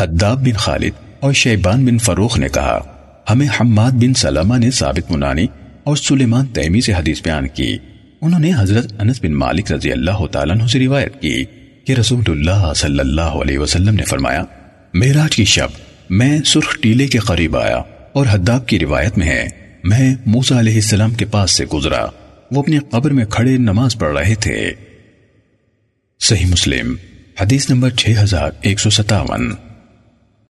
حداب بن خالد اور شیبان بن فروخ نے کہا، ہمیں حماد بن سلمہ نے ثابت منانی اور سلیمان تیمی سے حدیث بیان کی۔ انہوں نے حضرت انس بن مالک رضی اللہ تعالیٰ عنہ سے روایت کی کہ رسول اللہ صلی اللہ علیہ وسلم نے فرمایا میراج کی شب میں سرخ ٹیلے کے قریب آیا اور حداب کی روایت میں ہے، میں موسیٰ علیہ السلام کے پاس سے گزرا۔ وہ اپنی قبر میں کھڑے نماز پڑھ رہے تھے۔ صحیح مسلم، حدیث نمبر 6157